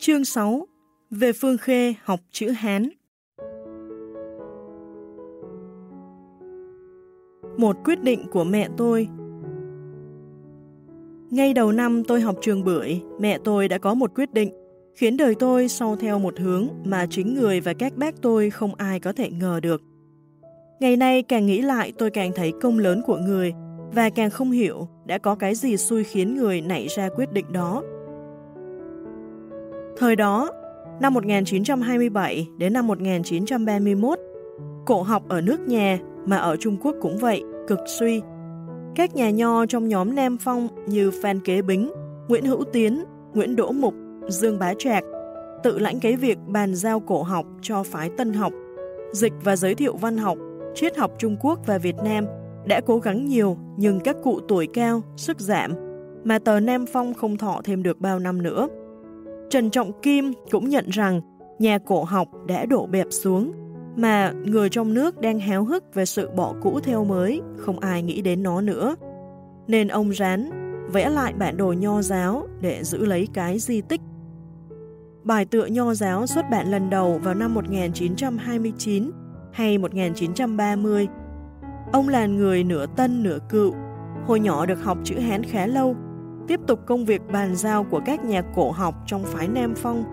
Chương 6 Về Phương Khê học chữ Hán Một quyết định của mẹ tôi Ngay đầu năm tôi học trường bưởi, mẹ tôi đã có một quyết định, khiến đời tôi sau theo một hướng mà chính người và các bác tôi không ai có thể ngờ được. Ngày nay càng nghĩ lại tôi càng thấy công lớn của người và càng không hiểu đã có cái gì xui khiến người nảy ra quyết định đó. Thời đó, năm 1927 đến năm 1931, cổ học ở nước nhà mà ở Trung Quốc cũng vậy, cực suy. Các nhà nho trong nhóm Nam Phong như Phan Kế Bính, Nguyễn Hữu Tiến, Nguyễn Đỗ Mục, Dương Bá Trạc tự lãnh cái việc bàn giao cổ học cho phái tân học, dịch và giới thiệu văn học, triết học Trung Quốc và Việt Nam đã cố gắng nhiều nhưng các cụ tuổi cao, sức giảm, mà tờ Nam Phong không thọ thêm được bao năm nữa. Trần Trọng Kim cũng nhận rằng nhà cổ học đã đổ bẹp xuống, mà người trong nước đang háo hức về sự bỏ cũ theo mới, không ai nghĩ đến nó nữa. Nên ông rán vẽ lại bản đồ nho giáo để giữ lấy cái di tích. Bài tựa nho giáo xuất bản lần đầu vào năm 1929 hay 1930. Ông là người nửa tân nửa cựu, hồi nhỏ được học chữ Hán khá lâu, tiếp tục công việc bàn giao của các nhà cổ học trong phái Nam Phong,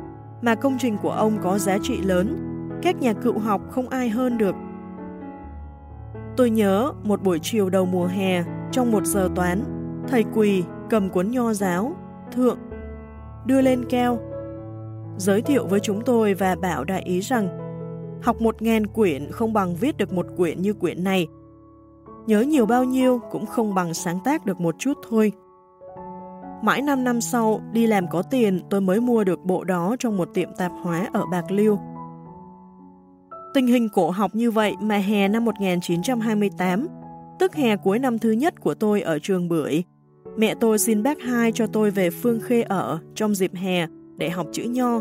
mà công trình của ông có giá trị lớn, các nhà cựu học không ai hơn được. Tôi nhớ một buổi chiều đầu mùa hè, trong một giờ toán, thầy quỳ cầm cuốn nho giáo, thượng, đưa lên keo, giới thiệu với chúng tôi và bảo đại ý rằng học một ngàn quyển không bằng viết được một quyển như quyển này. Nhớ nhiều bao nhiêu cũng không bằng sáng tác được một chút thôi. Mãi 5 năm sau, đi làm có tiền tôi mới mua được bộ đó trong một tiệm tạp hóa ở Bạc Liêu. Tình hình cổ học như vậy mà hè năm 1928, tức hè cuối năm thứ nhất của tôi ở trường Bưởi, mẹ tôi xin bác hai cho tôi về Phương Khê ở trong dịp hè để học chữ nho,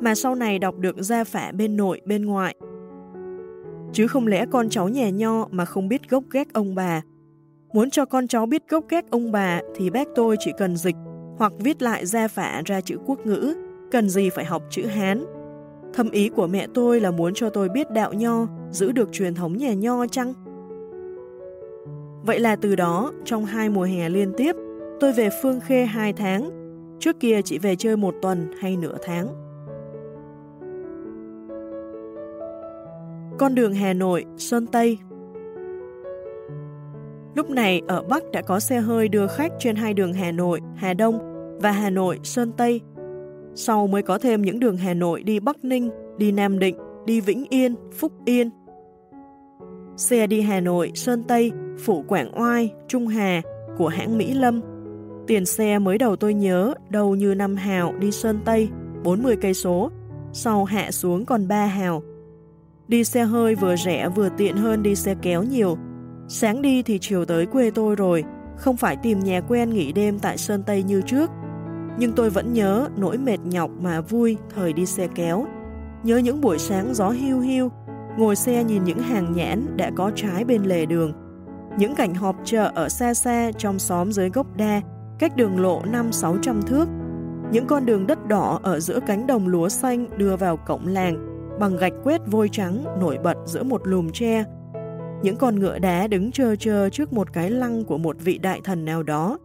mà sau này đọc được gia phả bên nội bên ngoại. Chứ không lẽ con cháu nhà nho mà không biết gốc gác ông bà, Muốn cho con cháu biết gốc gác ông bà thì bác tôi chỉ cần dịch hoặc viết lại gia phả ra chữ quốc ngữ, cần gì phải học chữ Hán. Thâm ý của mẹ tôi là muốn cho tôi biết đạo nho, giữ được truyền thống nhà nho chăng? Vậy là từ đó, trong hai mùa hè liên tiếp, tôi về Phương Khê hai tháng, trước kia chỉ về chơi một tuần hay nửa tháng. Con đường Hà Nội, Sơn Tây Lúc này ở Bắc đã có xe hơi đưa khách trên hai đường Hà Nội, Hà Đông và Hà Nội, Sơn Tây. Sau mới có thêm những đường Hà Nội đi Bắc Ninh, đi Nam Định, đi Vĩnh Yên, Phúc Yên. Xe đi Hà Nội, Sơn Tây, Phủ Quảng Oai, Trung Hà của hãng Mỹ Lâm. Tiền xe mới đầu tôi nhớ đầu như năm hào đi Sơn Tây, 40 cây số, sau hạ xuống còn 3 hào. Đi xe hơi vừa rẻ vừa tiện hơn đi xe kéo nhiều, Sáng đi thì chiều tới quê tôi rồi, không phải tìm nhà quen nghỉ đêm tại Sơn Tây như trước. Nhưng tôi vẫn nhớ nỗi mệt nhọc mà vui thời đi xe kéo. Nhớ những buổi sáng gió hiu hiu, ngồi xe nhìn những hàng nhãn đã có trái bên lề đường. Những cảnh họp chợ ở xa xa trong xóm dưới gốc đa, cách đường lộ 5-600 thước. Những con đường đất đỏ ở giữa cánh đồng lúa xanh đưa vào cổng làng, bằng gạch quét vôi trắng nổi bật giữa một lùm tre những con ngựa đá đứng chờ chờ trước một cái lăng của một vị đại thần nào đó.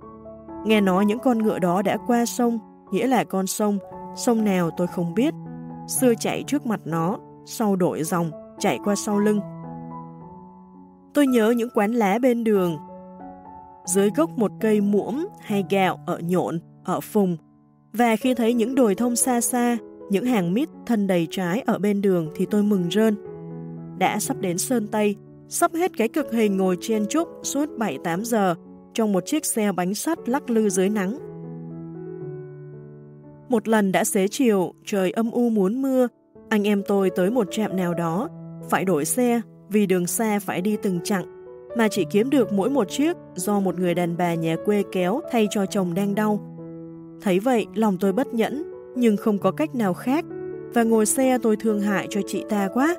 Nghe nói những con ngựa đó đã qua sông, nghĩa là con sông, sông nào tôi không biết. Xưa chạy trước mặt nó, sau đổi dòng, chạy qua sau lưng. Tôi nhớ những quán lá bên đường. Dưới gốc một cây muỗng hay gạo ở nhộn, ở phùng. Và khi thấy những đồi thông xa xa, những hàng mít thân đầy trái ở bên đường thì tôi mừng rơn. Đã sắp đến Sơn Tây, sắp hết cái cực hình ngồi trên trúc suốt 7-8 giờ trong một chiếc xe bánh sắt lắc lư dưới nắng. Một lần đã xế chiều, trời âm u muốn mưa, anh em tôi tới một trạm nào đó, phải đổi xe vì đường xa phải đi từng chặng, mà chỉ kiếm được mỗi một chiếc do một người đàn bà nhà quê kéo thay cho chồng đang đau. Thấy vậy, lòng tôi bất nhẫn, nhưng không có cách nào khác, và ngồi xe tôi thương hại cho chị ta quá,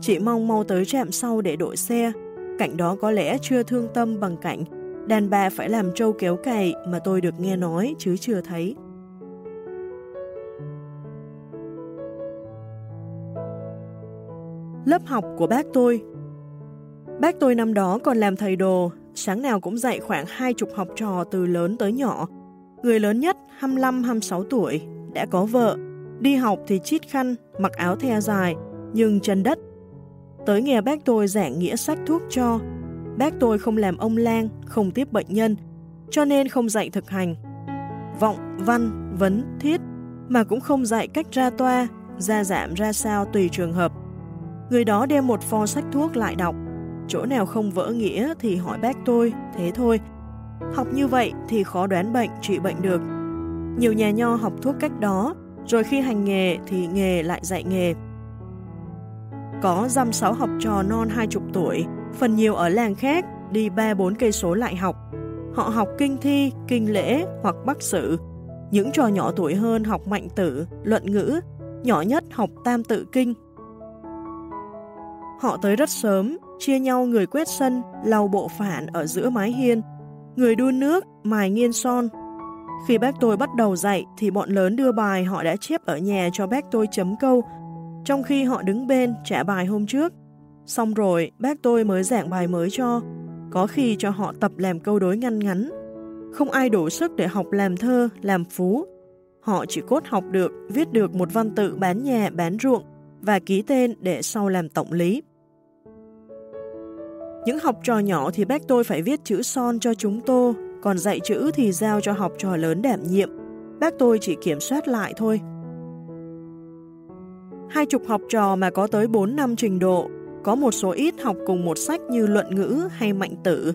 Chị mong mau tới trạm sau để đổi xe. cạnh đó có lẽ chưa thương tâm bằng cạnh Đàn bà phải làm trâu kéo cày mà tôi được nghe nói chứ chưa thấy. Lớp học của bác tôi Bác tôi năm đó còn làm thầy đồ, sáng nào cũng dạy khoảng hai chục học trò từ lớn tới nhỏ. Người lớn nhất 25-26 tuổi, đã có vợ, đi học thì chít khăn, mặc áo the dài, nhưng chân đất Tới nghe bác tôi giảng nghĩa sách thuốc cho, bác tôi không làm ông lang, không tiếp bệnh nhân, cho nên không dạy thực hành. Vọng, văn, vấn, thiết, mà cũng không dạy cách ra toa, ra giảm ra sao tùy trường hợp. Người đó đem một pho sách thuốc lại đọc, chỗ nào không vỡ nghĩa thì hỏi bác tôi, thế thôi. Học như vậy thì khó đoán bệnh, trị bệnh được. Nhiều nhà nho học thuốc cách đó, rồi khi hành nghề thì nghề lại dạy nghề. Có dăm sáu học trò non hai chục tuổi, phần nhiều ở làng khác, đi ba bốn cây số lại học. Họ học kinh thi, kinh lễ hoặc bắc sử. Những trò nhỏ tuổi hơn học mạnh tử, luận ngữ, nhỏ nhất học tam tự kinh. Họ tới rất sớm, chia nhau người quét sân, lau bộ phản ở giữa mái hiên, người đun nước, mài nghiên son. Khi bác tôi bắt đầu dạy thì bọn lớn đưa bài họ đã chép ở nhà cho bác tôi chấm câu, trong khi họ đứng bên trả bài hôm trước. Xong rồi, bác tôi mới giảng bài mới cho, có khi cho họ tập làm câu đối ngăn ngắn. Không ai đủ sức để học làm thơ, làm phú. Họ chỉ cốt học được, viết được một văn tự bán nhà, bán ruộng và ký tên để sau làm tổng lý. Những học trò nhỏ thì bác tôi phải viết chữ son cho chúng tô, còn dạy chữ thì giao cho học trò lớn đảm nhiệm. Bác tôi chỉ kiểm soát lại thôi. Hai chục học trò mà có tới 4 năm trình độ, có một số ít học cùng một sách như luận ngữ hay mạnh tử,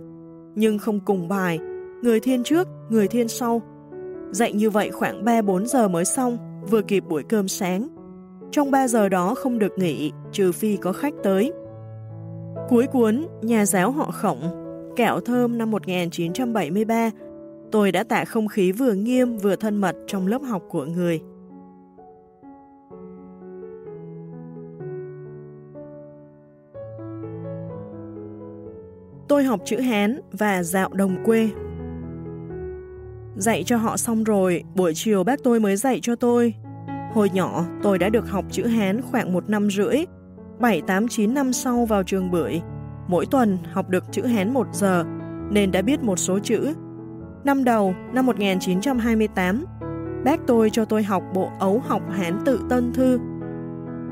nhưng không cùng bài, người thiên trước, người thiên sau. Dạy như vậy khoảng 3-4 giờ mới xong, vừa kịp buổi cơm sáng. Trong 3 giờ đó không được nghỉ, trừ phi có khách tới. Cuối cuốn, nhà giáo họ khổng, kẹo thơm năm 1973, tôi đã tạ không khí vừa nghiêm vừa thân mật trong lớp học của người. Tôi học chữ Hán và dạo đồng quê. Dạy cho họ xong rồi, buổi chiều bác tôi mới dạy cho tôi. Hồi nhỏ, tôi đã được học chữ Hán khoảng một năm rưỡi, 7, 8, 9 năm sau vào trường bưởi, mỗi tuần học được chữ Hán một giờ, nên đã biết một số chữ. Năm đầu, năm 1928, bác tôi cho tôi học bộ ấu học Hán tự tân thư.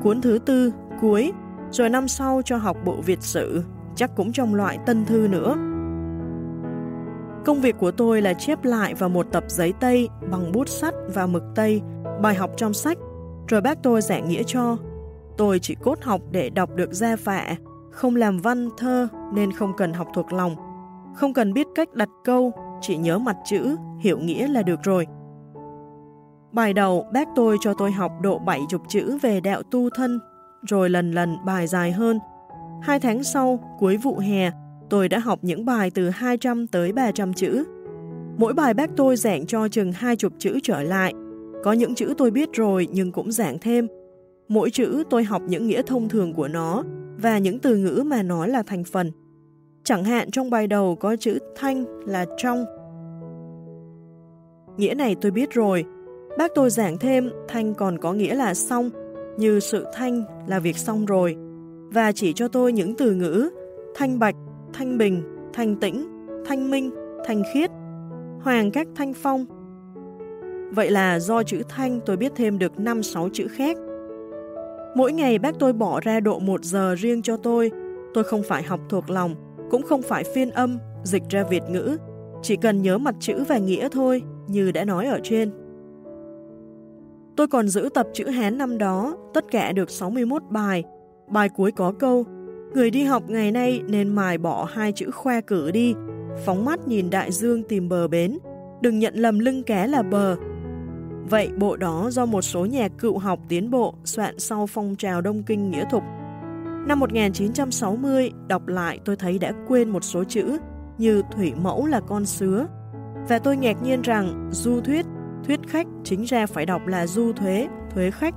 Cuốn thứ tư, cuối, rồi năm sau cho học bộ Việt sử, chắc cũng trong loại tân thư nữa. Công việc của tôi là chép lại vào một tập giấy tây bằng bút sắt và mực tây, bài học trong sách, rồi bác tôi giảng nghĩa cho, Tôi chỉ cốt học để đọc được gia phạ, không làm văn thơ nên không cần học thuộc lòng. Không cần biết cách đặt câu, chỉ nhớ mặt chữ, hiểu nghĩa là được rồi. Bài đầu bác tôi cho tôi học độ 70 chữ về đạo tu thân, rồi lần lần bài dài hơn. Hai tháng sau, cuối vụ hè, tôi đã học những bài từ 200 tới 300 chữ. Mỗi bài bác tôi giảng cho chừng 20 chữ trở lại. Có những chữ tôi biết rồi nhưng cũng giảng thêm, Mỗi chữ tôi học những nghĩa thông thường của nó và những từ ngữ mà nó là thành phần. Chẳng hạn trong bài đầu có chữ thanh là trong. Nghĩa này tôi biết rồi. Bác tôi giảng thêm thanh còn có nghĩa là xong, như sự thanh là việc xong rồi, và chỉ cho tôi những từ ngữ thanh bạch, thanh bình, thanh tĩnh, thanh minh, thanh khiết, hoàng các thanh phong. Vậy là do chữ thanh tôi biết thêm được 5-6 chữ khác. Mỗi ngày bác tôi bỏ ra độ một giờ riêng cho tôi. Tôi không phải học thuộc lòng, cũng không phải phiên âm, dịch ra Việt ngữ. Chỉ cần nhớ mặt chữ và nghĩa thôi, như đã nói ở trên. Tôi còn giữ tập chữ Hán năm đó, tất cả được 61 bài. Bài cuối có câu, người đi học ngày nay nên mài bỏ hai chữ khoe cử đi, phóng mắt nhìn đại dương tìm bờ bến, đừng nhận lầm lưng ké là bờ, Vậy bộ đó do một số nhà cựu học tiến bộ soạn sau phong trào Đông Kinh Nghĩa Thục. Năm 1960, đọc lại tôi thấy đã quên một số chữ như thủy mẫu là con sứa. Và tôi ngạc nhiên rằng du thuyết, thuyết khách chính ra phải đọc là du thuế, thuế khách.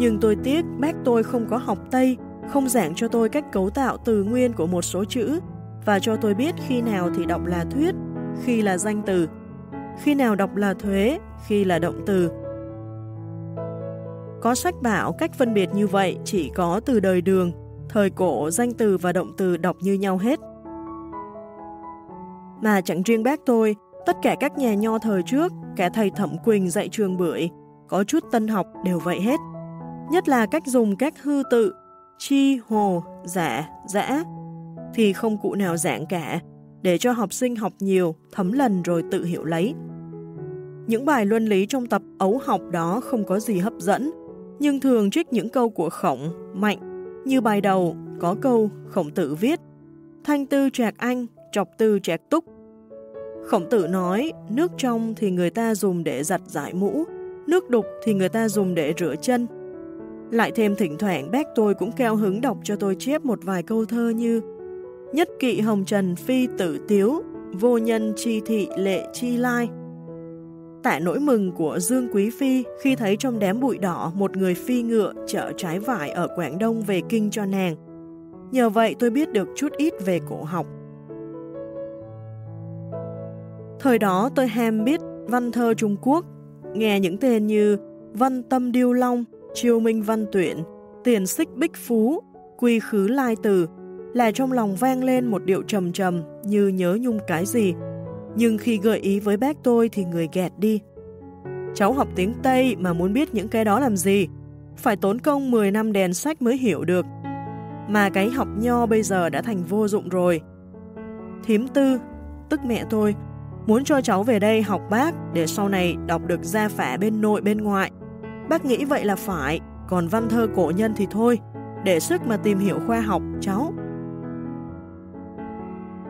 Nhưng tôi tiếc bác tôi không có học Tây, không giảng cho tôi cách cấu tạo từ nguyên của một số chữ và cho tôi biết khi nào thì đọc là thuyết, khi là danh từ, khi nào đọc là thuế, khi là động từ. Có sách bảo cách phân biệt như vậy chỉ có từ đời đường, thời cổ danh từ và động từ đọc như nhau hết. Mà chẳng riêng bác tôi, tất cả các nhà nho thời trước, cả thầy Thẩm Quỳnh dạy trường bưởi, có chút tân học đều vậy hết. Nhất là cách dùng các hư tự, chi, hồ, giả, dã, thì không cụ nào dạng cả, để cho học sinh học nhiều, thấm lần rồi tự hiểu lấy. Những bài luân lý trong tập ấu học đó không có gì hấp dẫn, nhưng thường trích những câu của khổng, mạnh, như bài đầu có câu khổng tử viết Thanh tư trạc anh, trọc tư trạc túc. Khổng tử nói, nước trong thì người ta dùng để giặt giải mũ, nước đục thì người ta dùng để rửa chân. Lại thêm thỉnh thoảng bác tôi cũng keo hứng đọc cho tôi chép một vài câu thơ như Nhất kỵ hồng trần phi tử tiếu, vô nhân chi thị lệ chi lai. Tại nỗi mừng của Dương Quý Phi khi thấy trong đám bụi đỏ một người phi ngựa chở trái vải ở Quảng Đông về kinh cho nàng. Nhờ vậy tôi biết được chút ít về cổ học. Thời đó tôi ham biết văn thơ Trung Quốc, nghe những tên như Văn Tâm Điêu Long, Chiêu Minh Văn Tuyển, Tiền Xích Bích Phú, Quy Khứ Lai Từ, là trong lòng vang lên một điệu trầm trầm như nhớ nhung cái gì. Nhưng khi gợi ý với bác tôi thì người gẹt đi. Cháu học tiếng Tây mà muốn biết những cái đó làm gì? Phải tốn công 10 năm đèn sách mới hiểu được. Mà cái học nho bây giờ đã thành vô dụng rồi. Thím tư, tức mẹ tôi, muốn cho cháu về đây học bác để sau này đọc được gia phả bên nội bên ngoại. Bác nghĩ vậy là phải, còn văn thơ cổ nhân thì thôi, để sức mà tìm hiểu khoa học, cháu.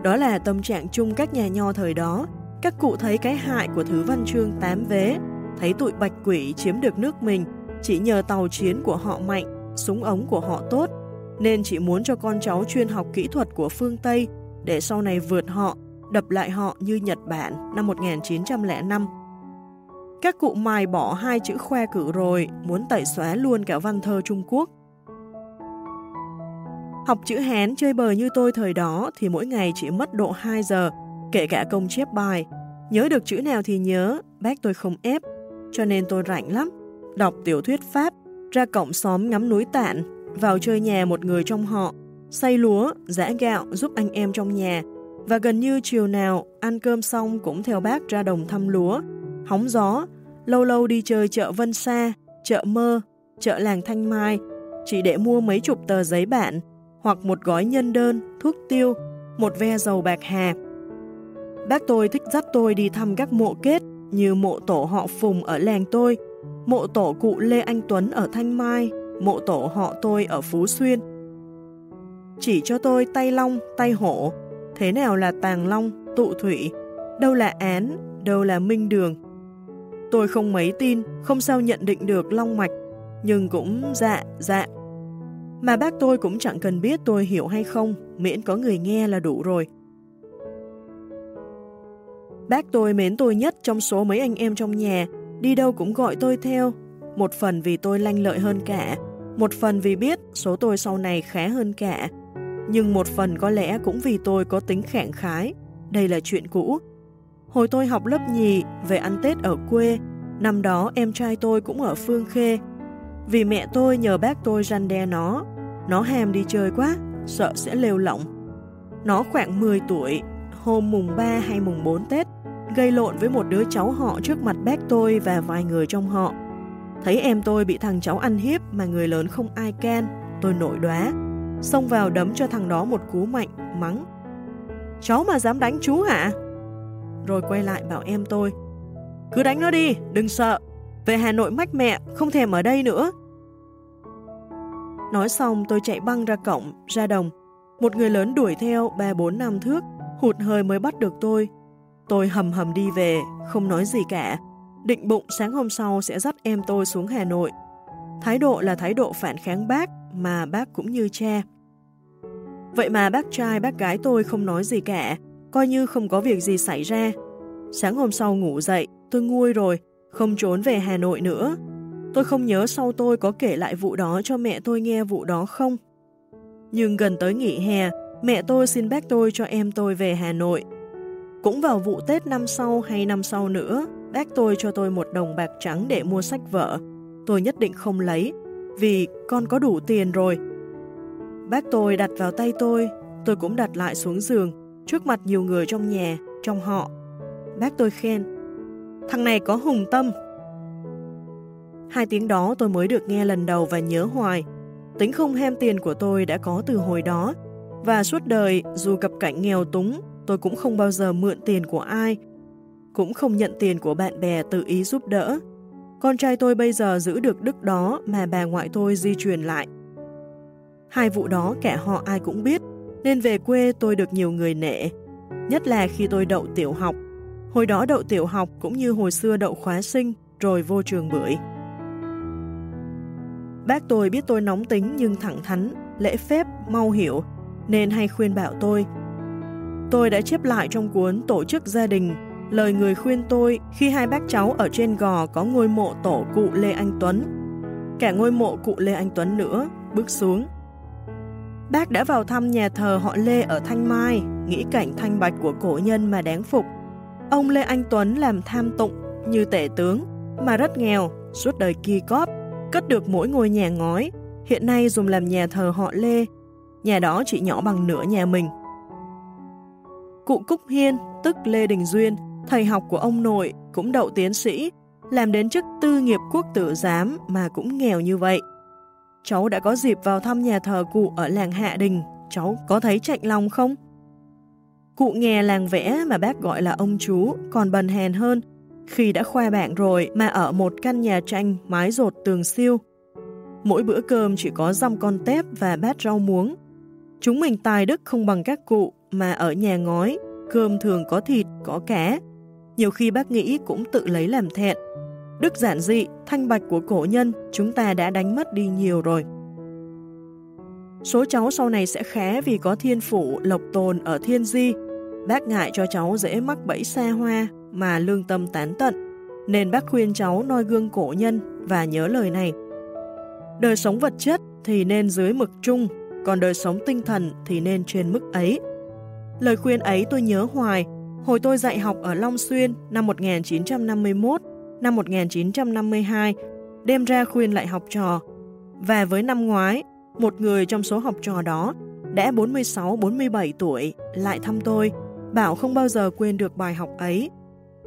Đó là tâm trạng chung các nhà nho thời đó, các cụ thấy cái hại của thứ văn chương tám vế, thấy tụi bạch quỷ chiếm được nước mình. Chỉ nhờ tàu chiến của họ mạnh, súng ống của họ tốt, nên chỉ muốn cho con cháu chuyên học kỹ thuật của phương Tây. Để sau này vượt họ, đập lại họ như Nhật Bản năm 1905. Các cụ mài bỏ hai chữ khoe cử rồi, muốn tẩy xóa luôn cả văn thơ Trung Quốc. Học chữ Hán chơi bời như tôi thời đó thì mỗi ngày chỉ mất độ 2 giờ, kể cả công chép bài. Nhớ được chữ nào thì nhớ, bác tôi không ép, cho nên tôi rảnh lắm. Đọc tiểu thuyết Pháp, ra cổng xóm ngắm núi tạn, vào chơi nhà một người trong họ, xay lúa, giã gạo giúp anh em trong nhà, và gần như chiều nào ăn cơm xong cũng theo bác ra đồng thăm lúa, hóng gió, lâu lâu đi chơi chợ Vân Sa, chợ Mơ, chợ làng Thanh Mai, chỉ để mua mấy chục tờ giấy bản, hoặc một gói nhân đơn, thuốc tiêu, một ve dầu bạc hà. Bác tôi thích dắt tôi đi thăm các mộ kết như mộ tổ họ Phùng ở làng tôi, mộ tổ cụ Lê Anh Tuấn ở Thanh Mai, mộ tổ họ tôi ở Phú Xuyên. Chỉ cho tôi tay long, tay hổ, thế nào là tàng long, tụ thủy, đâu là án, đâu là minh đường. Tôi không mấy tin, không sao nhận định được long mạch, nhưng cũng dạ, dạ, mà bác tôi cũng chẳng cần biết tôi hiểu hay không, miễn có người nghe là đủ rồi. Bác tôi mến tôi nhất trong số mấy anh em trong nhà, đi đâu cũng gọi tôi theo. Một phần vì tôi lanh lợi hơn cả, một phần vì biết số tôi sau này khá hơn cả. Nhưng một phần có lẽ cũng vì tôi có tính khẳng khái. Đây là chuyện cũ. Hồi tôi học lớp nhì, về ăn Tết ở quê, năm đó em trai tôi cũng ở Phương Khê, vì mẹ tôi nhờ bác tôi răn đe nó, nó ham đi chơi quá, sợ sẽ lêu lỏng. Nó khoảng 10 tuổi, hôm mùng 3 hay mùng 4 Tết, gây lộn với một đứa cháu họ trước mặt bác tôi và vài người trong họ. Thấy em tôi bị thằng cháu ăn hiếp mà người lớn không ai can, tôi nổi đoá, xông vào đấm cho thằng đó một cú mạnh, mắng. Cháu mà dám đánh chú hả? Rồi quay lại bảo em tôi, cứ đánh nó đi, đừng sợ, về Hà Nội mách mẹ, không thèm ở đây nữa. Nói xong tôi chạy băng ra cổng, ra đồng. Một người lớn đuổi theo 3-4 năm thước, hụt hơi mới bắt được tôi. Tôi hầm hầm đi về, không nói gì cả. Định bụng sáng hôm sau sẽ dắt em tôi xuống Hà Nội. Thái độ là thái độ phản kháng bác, mà bác cũng như cha. Vậy mà bác trai bác gái tôi không nói gì cả, coi như không có việc gì xảy ra. Sáng hôm sau ngủ dậy, tôi nguôi rồi, không trốn về Hà Nội nữa. Tôi không nhớ sau tôi có kể lại vụ đó cho mẹ tôi nghe vụ đó không. Nhưng gần tới nghỉ hè, mẹ tôi xin bác tôi cho em tôi về Hà Nội. Cũng vào vụ Tết năm sau hay năm sau nữa, bác tôi cho tôi một đồng bạc trắng để mua sách vở. tôi nhất định không lấy, vì con có đủ tiền rồi. Bác tôi đặt vào tay tôi, tôi cũng đặt lại xuống giường, trước mặt nhiều người trong nhà, trong họ. Bác tôi khen, thằng này có hùng tâm. Hai tiếng đó tôi mới được nghe lần đầu và nhớ hoài. Tính không hem tiền của tôi đã có từ hồi đó, và suốt đời dù gặp cảnh nghèo túng, tôi cũng không bao giờ mượn tiền của ai, cũng không nhận tiền của bạn bè tự ý giúp đỡ. Con trai tôi bây giờ giữ được đức đó mà bà ngoại tôi di truyền lại. Hai vụ đó cả họ ai cũng biết, nên về quê tôi được nhiều người nể. Nhất là khi tôi đậu tiểu học. Hồi đó đậu tiểu học cũng như hồi xưa đậu khóa sinh, rồi vô trường bưởi. Bác tôi biết tôi nóng tính nhưng thẳng thắn, lễ phép, mau hiểu, nên hay khuyên bảo tôi. Tôi đã chép lại trong cuốn Tổ chức gia đình lời người khuyên tôi khi hai bác cháu ở trên gò có ngôi mộ tổ cụ Lê Anh Tuấn. Cả ngôi mộ cụ Lê Anh Tuấn nữa, bước xuống. Bác đã vào thăm nhà thờ họ Lê ở Thanh Mai, nghĩ cảnh thanh bạch của cổ nhân mà đáng phục. Ông Lê Anh Tuấn làm tham tụng như tể tướng, mà rất nghèo, suốt đời kỳ cóp, cất được mỗi ngôi nhà ngói, hiện nay dùng làm nhà thờ họ Lê. Nhà đó chỉ nhỏ bằng nửa nhà mình. Cụ Cúc Hiên, tức Lê Đình Duyên, thầy học của ông nội cũng đậu tiến sĩ, làm đến chức tư nghiệp quốc tử giám mà cũng nghèo như vậy. Cháu đã có dịp vào thăm nhà thờ cụ ở làng Hạ Đình, cháu có thấy chạnh lòng không? Cụ nghe làng vẽ mà bác gọi là ông chú còn bần hèn hơn, khi đã khoe bạn rồi mà ở một căn nhà tranh mái rột tường siêu. Mỗi bữa cơm chỉ có răm con tép và bát rau muống. Chúng mình tài đức không bằng các cụ mà ở nhà ngói, cơm thường có thịt, có cá, nhiều khi bác nghĩ cũng tự lấy làm thẹn. Đức giản dị, thanh bạch của cổ nhân chúng ta đã đánh mất đi nhiều rồi. Số cháu sau này sẽ khá vì có thiên phủ lộc tồn ở thiên di. Bác ngại cho cháu dễ mắc bẫy xa hoa mà lương tâm tán tận, nên bác khuyên cháu noi gương cổ nhân và nhớ lời này. Đời sống vật chất thì nên dưới mực chung, còn đời sống tinh thần thì nên trên mức ấy. Lời khuyên ấy tôi nhớ hoài Hồi tôi dạy học ở Long Xuyên năm 1951, năm 1952, đem ra khuyên lại học trò. Và với năm ngoái, một người trong số học trò đó đã 46-47 tuổi lại thăm tôi, bảo không bao giờ quên được bài học ấy.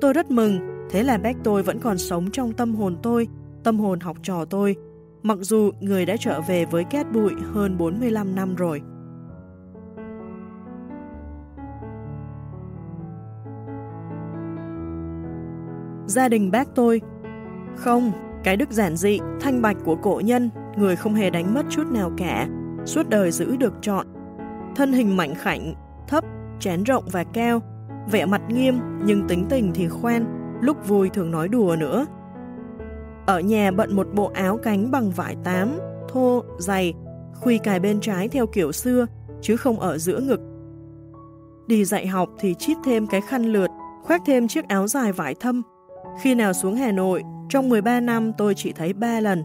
Tôi rất mừng, thế là bác tôi vẫn còn sống trong tâm hồn tôi, tâm hồn học trò tôi, mặc dù người đã trở về với cát bụi hơn 45 năm rồi. Gia đình bác tôi. Không, cái đức giản dị, thanh bạch của cổ nhân, người không hề đánh mất chút nào cả, suốt đời giữ được trọn. Thân hình mạnh khảnh, thấp, chén rộng và cao, vẻ mặt nghiêm nhưng tính tình thì khoan, lúc vui thường nói đùa nữa. Ở nhà bận một bộ áo cánh bằng vải tám, thô, dày, khuy cài bên trái theo kiểu xưa, chứ không ở giữa ngực. Đi dạy học thì chít thêm cái khăn lượt, khoác thêm chiếc áo dài vải thâm, khi nào xuống Hà Nội, trong 13 năm tôi chỉ thấy 3 lần.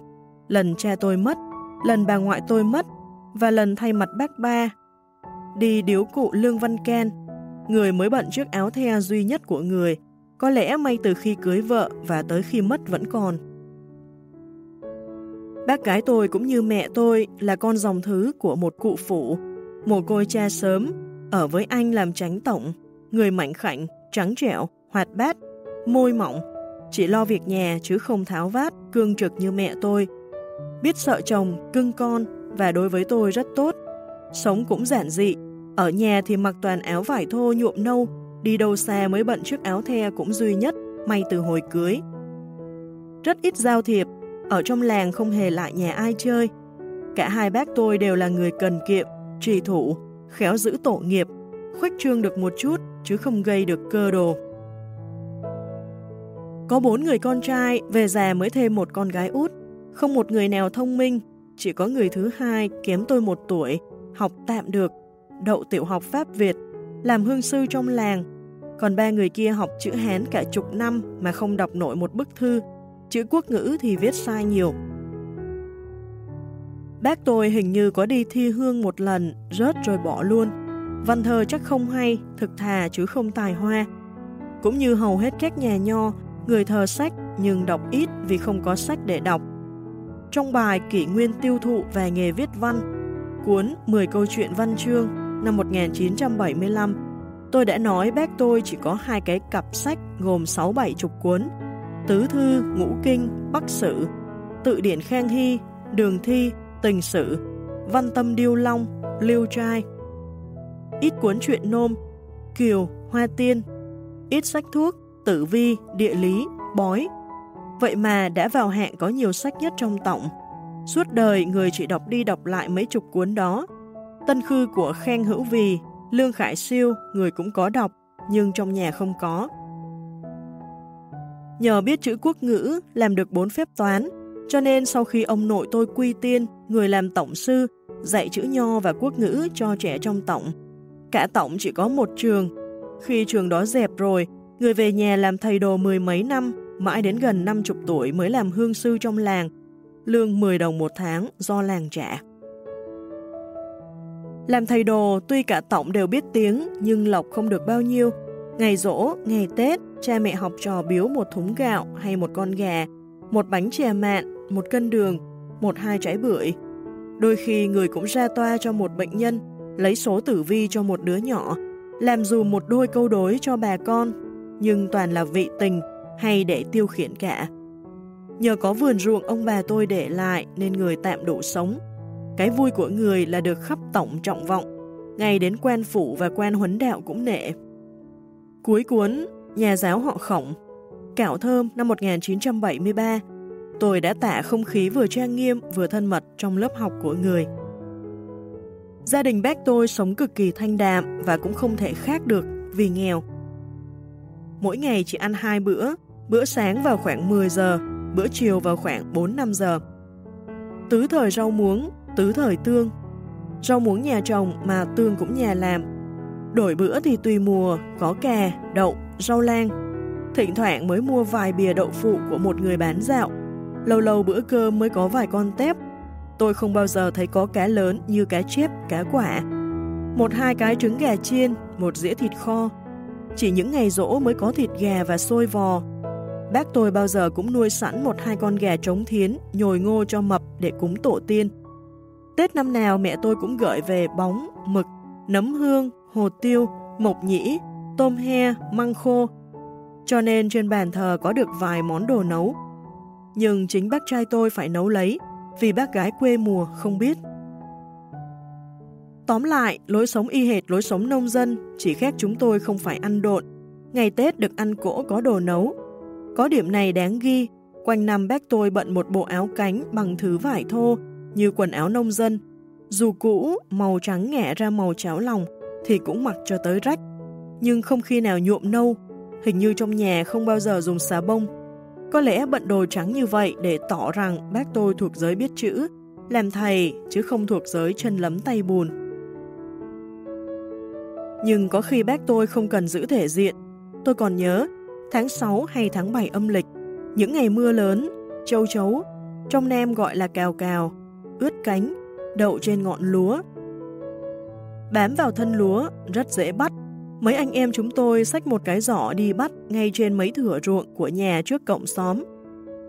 Lần cha tôi mất, lần bà ngoại tôi mất và lần thay mặt bác ba. Đi điếu cụ Lương Văn Ken, người mới bận chiếc áo the duy nhất của người, có lẽ may từ khi cưới vợ và tới khi mất vẫn còn. Bác gái tôi cũng như mẹ tôi là con dòng thứ của một cụ phụ, một côi cha sớm, ở với anh làm tránh tổng, người mạnh khảnh, trắng trẻo, hoạt bát, môi mỏng, chỉ lo việc nhà chứ không tháo vát, cương trực như mẹ tôi. Biết sợ chồng, cưng con và đối với tôi rất tốt. Sống cũng giản dị, ở nhà thì mặc toàn áo vải thô nhuộm nâu, đi đâu xa mới bận chiếc áo the cũng duy nhất, may từ hồi cưới. Rất ít giao thiệp, ở trong làng không hề lại nhà ai chơi. Cả hai bác tôi đều là người cần kiệm, trì thủ, khéo giữ tổ nghiệp, khuếch trương được một chút chứ không gây được cơ đồ. Có bốn người con trai, về già mới thêm một con gái út. Không một người nào thông minh, chỉ có người thứ hai kém tôi một tuổi, học tạm được, đậu tiểu học Pháp Việt, làm hương sư trong làng. Còn ba người kia học chữ Hán cả chục năm mà không đọc nổi một bức thư, chữ quốc ngữ thì viết sai nhiều. Bác tôi hình như có đi thi hương một lần, rớt rồi bỏ luôn. Văn thơ chắc không hay, thực thà chứ không tài hoa. Cũng như hầu hết các nhà nho, người thờ sách nhưng đọc ít vì không có sách để đọc. Trong bài Kỷ Nguyên Tiêu thụ về nghề viết văn, cuốn 10 câu chuyện văn chương năm 1975, tôi đã nói bác tôi chỉ có hai cái cặp sách gồm 6-7 chục cuốn, Tứ Thư, Ngũ Kinh, Bắc Sử, Tự điển Khang Hy, Đường Thi, Tình Sử, Văn Tâm Điêu Long, Liêu Trai. Ít cuốn truyện nôm, Kiều, Hoa Tiên, ít sách thuốc, tử vi, địa lý, bói. Vậy mà đã vào hạng có nhiều sách nhất trong tổng. Suốt đời người chỉ đọc đi đọc lại mấy chục cuốn đó. Tân khư của Khen Hữu Vì, Lương Khải Siêu, người cũng có đọc, nhưng trong nhà không có. Nhờ biết chữ quốc ngữ, làm được bốn phép toán, cho nên sau khi ông nội tôi quy tiên, người làm tổng sư, dạy chữ nho và quốc ngữ cho trẻ trong tổng. Cả tổng chỉ có một trường. Khi trường đó dẹp rồi, người về nhà làm thầy đồ mười mấy năm, mãi đến gần 50 tuổi mới làm hương sư trong làng, lương 10 đồng một tháng do làng trả. Làm thầy đồ, tuy cả tổng đều biết tiếng, nhưng lộc không được bao nhiêu. Ngày rỗ, ngày Tết, cha mẹ học trò biếu một thúng gạo hay một con gà, một bánh chè mạn, một cân đường, một hai trái bưởi. Đôi khi người cũng ra toa cho một bệnh nhân, lấy số tử vi cho một đứa nhỏ, làm dù một đôi câu đối cho bà con, nhưng toàn là vị tình hay để tiêu khiển cả. Nhờ có vườn ruộng ông bà tôi để lại nên người tạm đủ sống. Cái vui của người là được khắp tổng trọng vọng, ngay đến quan phủ và quan huấn đạo cũng nệ. Cuối cuốn, nhà giáo họ khổng, Cảo Thơm năm 1973, tôi đã tả không khí vừa trang nghiêm vừa thân mật trong lớp học của người. Gia đình bác tôi sống cực kỳ thanh đạm và cũng không thể khác được vì nghèo. Mỗi ngày chỉ ăn hai bữa, bữa sáng vào khoảng 10 giờ, bữa chiều vào khoảng 4-5 giờ. Tứ thời rau muống, tứ thời tương. Rau muống nhà trồng mà tương cũng nhà làm. Đổi bữa thì tùy mùa, có cà, đậu, rau lang. Thỉnh thoảng mới mua vài bìa đậu phụ của một người bán dạo. Lâu lâu bữa cơm mới có vài con tép. Tôi không bao giờ thấy có cá lớn như cá chép, cá quả. Một hai cái trứng gà chiên, một dĩa thịt kho. Chỉ những ngày rỗ mới có thịt gà và xôi vò, Bác tôi bao giờ cũng nuôi sẵn một hai con gà trống thiến, nhồi ngô cho mập để cúng tổ tiên. Tết năm nào mẹ tôi cũng gửi về bóng, mực, nấm hương, hồ tiêu, mộc nhĩ, tôm he, măng khô. Cho nên trên bàn thờ có được vài món đồ nấu. Nhưng chính bác trai tôi phải nấu lấy, vì bác gái quê mùa không biết. Tóm lại, lối sống y hệt lối sống nông dân, chỉ khác chúng tôi không phải ăn độn. Ngày Tết được ăn cỗ có đồ nấu, có điểm này đáng ghi, quanh năm bác tôi bận một bộ áo cánh bằng thứ vải thô như quần áo nông dân. Dù cũ, màu trắng nhẹ ra màu cháo lòng thì cũng mặc cho tới rách, nhưng không khi nào nhuộm nâu, hình như trong nhà không bao giờ dùng xà bông. Có lẽ bận đồ trắng như vậy để tỏ rằng bác tôi thuộc giới biết chữ, làm thầy chứ không thuộc giới chân lấm tay bùn. Nhưng có khi bác tôi không cần giữ thể diện. Tôi còn nhớ, tháng 6 hay tháng 7 âm lịch, những ngày mưa lớn, châu chấu, trong nem gọi là cào cào, ướt cánh, đậu trên ngọn lúa. Bám vào thân lúa, rất dễ bắt. Mấy anh em chúng tôi xách một cái giỏ đi bắt ngay trên mấy thửa ruộng của nhà trước cổng xóm.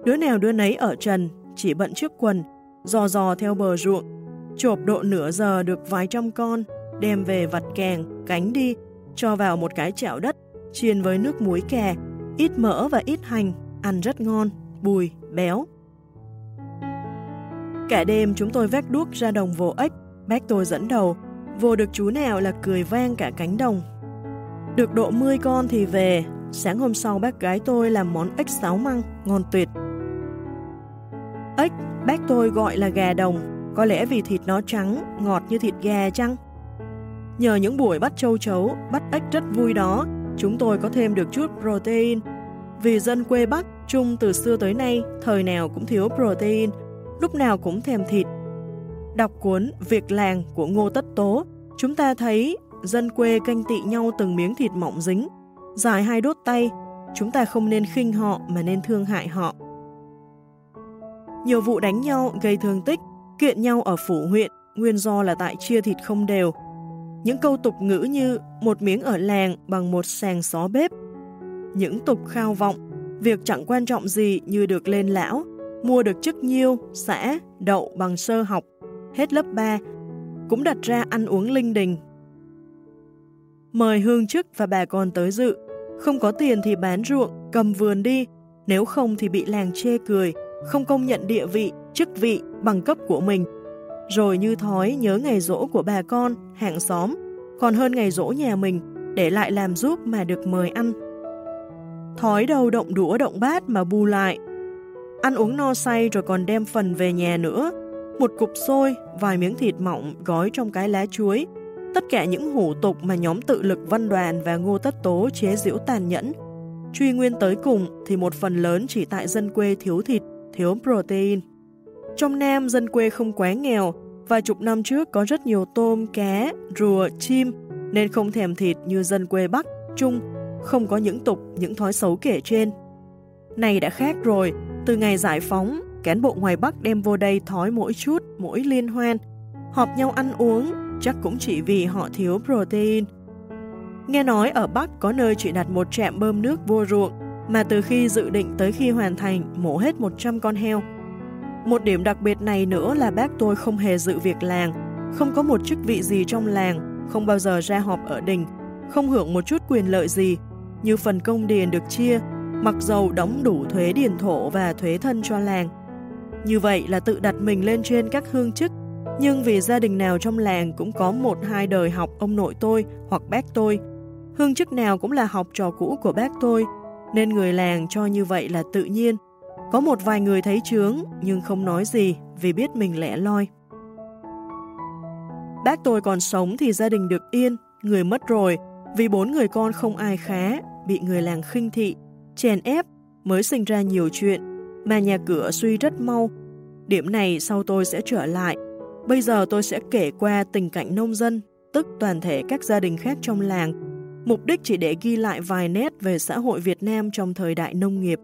Đứa nào đứa nấy ở trần, chỉ bận trước quần, dò dò theo bờ ruộng, chộp độ nửa giờ được vài trăm con, đem về vặt kèn cánh đi, cho vào một cái chảo đất, chiên với nước muối kè, ít mỡ và ít hành, ăn rất ngon, bùi, béo. Cả đêm chúng tôi vác đuốc ra đồng vô ếch, bác tôi dẫn đầu, vô được chú nào là cười vang cả cánh đồng. Được độ 10 con thì về, sáng hôm sau bác gái tôi làm món ếch sáo măng, ngon tuyệt. Ếch, bác tôi gọi là gà đồng, có lẽ vì thịt nó trắng, ngọt như thịt gà chăng? Nhờ những buổi bắt châu chấu, bắt ếch rất vui đó, chúng tôi có thêm được chút protein. Vì dân quê Bắc, chung từ xưa tới nay, thời nào cũng thiếu protein, lúc nào cũng thèm thịt. Đọc cuốn Việc làng của Ngô Tất Tố, chúng ta thấy dân quê canh tị nhau từng miếng thịt mỏng dính, dài hai đốt tay, chúng ta không nên khinh họ mà nên thương hại họ. Nhiều vụ đánh nhau gây thương tích, kiện nhau ở phủ huyện, nguyên do là tại chia thịt không đều, những câu tục ngữ như một miếng ở làng bằng một sàng xó bếp. Những tục khao vọng, việc chẳng quan trọng gì như được lên lão, mua được chức nhiêu, xã, đậu bằng sơ học, hết lớp 3, cũng đặt ra ăn uống linh đình. Mời hương chức và bà con tới dự, không có tiền thì bán ruộng, cầm vườn đi, nếu không thì bị làng chê cười, không công nhận địa vị, chức vị, bằng cấp của mình. Rồi như thói nhớ ngày rỗ của bà con, hàng xóm, còn hơn ngày rỗ nhà mình, để lại làm giúp mà được mời ăn. Thói đầu động đũa động bát mà bù lại. Ăn uống no say rồi còn đem phần về nhà nữa. Một cục xôi, vài miếng thịt mỏng gói trong cái lá chuối. Tất cả những hủ tục mà nhóm tự lực văn đoàn và ngô tất tố chế giễu tàn nhẫn. Truy nguyên tới cùng thì một phần lớn chỉ tại dân quê thiếu thịt, thiếu protein. Trong Nam, dân quê không quá nghèo, vài chục năm trước có rất nhiều tôm, cá, rùa, chim, nên không thèm thịt như dân quê Bắc, Trung, không có những tục, những thói xấu kể trên. Này đã khác rồi, từ ngày giải phóng, cán bộ ngoài Bắc đem vô đây thói mỗi chút, mỗi liên hoan, họp nhau ăn uống, chắc cũng chỉ vì họ thiếu protein. Nghe nói ở Bắc có nơi chỉ đặt một trạm bơm nước vô ruộng, mà từ khi dự định tới khi hoàn thành mổ hết 100 con heo. Một điểm đặc biệt này nữa là bác tôi không hề dự việc làng, không có một chức vị gì trong làng, không bao giờ ra họp ở đình, không hưởng một chút quyền lợi gì, như phần công điền được chia, mặc dầu đóng đủ thuế điền thổ và thuế thân cho làng. Như vậy là tự đặt mình lên trên các hương chức, nhưng vì gia đình nào trong làng cũng có một hai đời học ông nội tôi hoặc bác tôi, hương chức nào cũng là học trò cũ của bác tôi, nên người làng cho như vậy là tự nhiên. Có một vài người thấy chướng nhưng không nói gì vì biết mình lẻ loi. Bác tôi còn sống thì gia đình được yên, người mất rồi vì bốn người con không ai khá, bị người làng khinh thị, chèn ép, mới sinh ra nhiều chuyện, mà nhà cửa suy rất mau. Điểm này sau tôi sẽ trở lại. Bây giờ tôi sẽ kể qua tình cảnh nông dân, tức toàn thể các gia đình khác trong làng, mục đích chỉ để ghi lại vài nét về xã hội Việt Nam trong thời đại nông nghiệp.